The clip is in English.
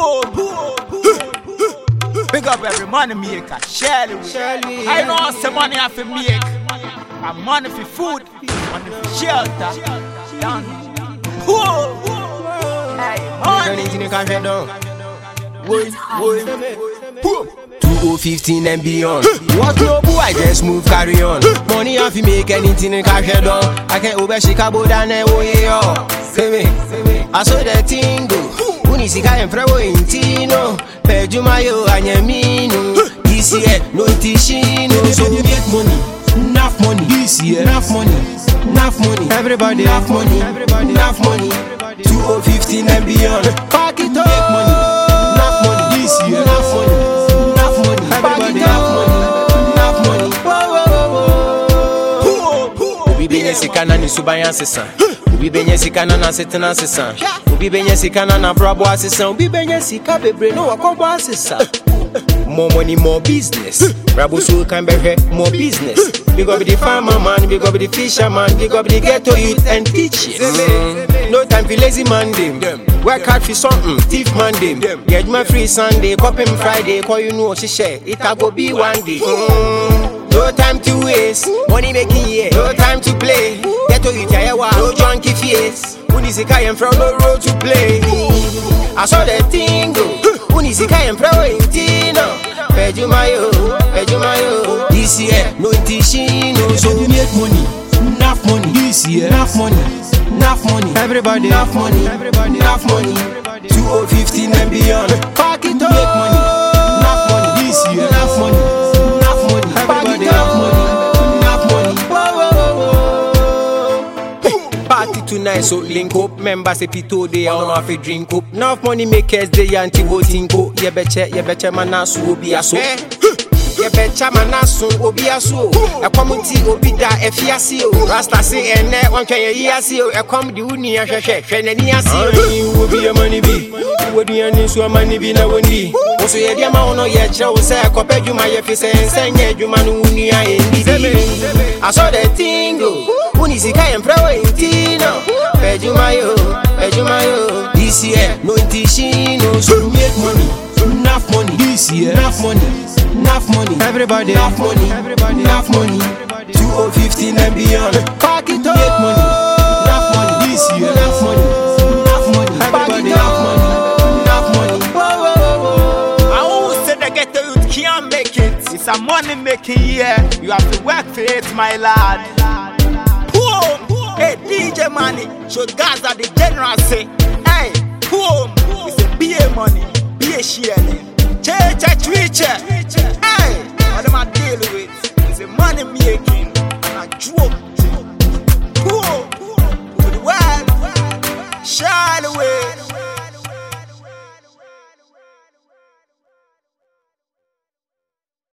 Boom, boom, boom. Big up every money maker, Shelly. Shelly. I know some money I fi make. And money for food, money for shelter. Down. Boom. Hey, money. Anything you can get. Wait, wait. Boom. 2015 and beyond. What no boy, I just move, carry on. Money if you make anything in cash head on. I can over Chicago down there, oh yeah. Say me, I saw that thing go. Unisika and Frewo in Tino. Pejumayo and Yamino. This year, no tishino. So you get money, enough money. This year, enough money. Enough money, everybody enough money, everybody enough money. 2015 and beyond. Pack it up, make money, enough money. This year, enough money, enough money, everybody enough money, enough money. Obi benye sika na ne suban asesa. Obi benye sika na n'asetena asesa. Obi benye sika na n'abrabɔ asesa. Obi benye sika bebree na wakɔbɔ asesa. More money, more business. Rabo so can be more business. Big up the farmer man, big up the fisherman, big up the ghetto youth and teachers. Mm. No time for lazy man them. Work hard for something, thief man them. Get my free Sunday, him Friday, call you know she share. It a go be one day. Mm. No time to waste, money making yeah. No junkie face. Unisika and from no road to play. I saw the thing oh. go. Unisika and pro intino. Pejumayo, Pejumayo. This year, no tishino. So we make money, enough money. This year, enough money, enough money. Everybody, enough money, everybody, enough money. 2015 and beyond. Pack party tonight, so link up. Members if you told they on off a drink up. Now money makers they anti voting go. Yeah betcha, yeah betcha man asu obi aso. Eh. Yeah betcha man asu obi aso. Ekwamu ti obi da efiasi o. Rasta ah, say ene wanka ye yasi o. Ekwam di uni ya sheshe shene ni asi o. Ani obi ya money bi. Wodi ani so money bi na wondi. Oso ye dia ma ono ye chere o se akope juma ye fi se nsen ye juma no uni ya endi. I saw the thing go. Uni sika emprewe inti. Pɛ adwuma yo pɛ adwuma yo this year no nti no so you make money. Enough money. This year. Enough money. Enough money. Everybody. Enough money. Everybody. Enough money. 2015 and beyond. Pack it up. Make money. Enough money. This year. Enough money. Enough money. Everybody enough money. Enough money. Whoa, whoa, whoa. I always say the ghetto youth can't make it. It's a money making year. You have to work for it, my lad. So guys are the general say, hey, boom, it's a BA money, BA share. Church a twitcher, hey, all them I deal with is a money making and a joke.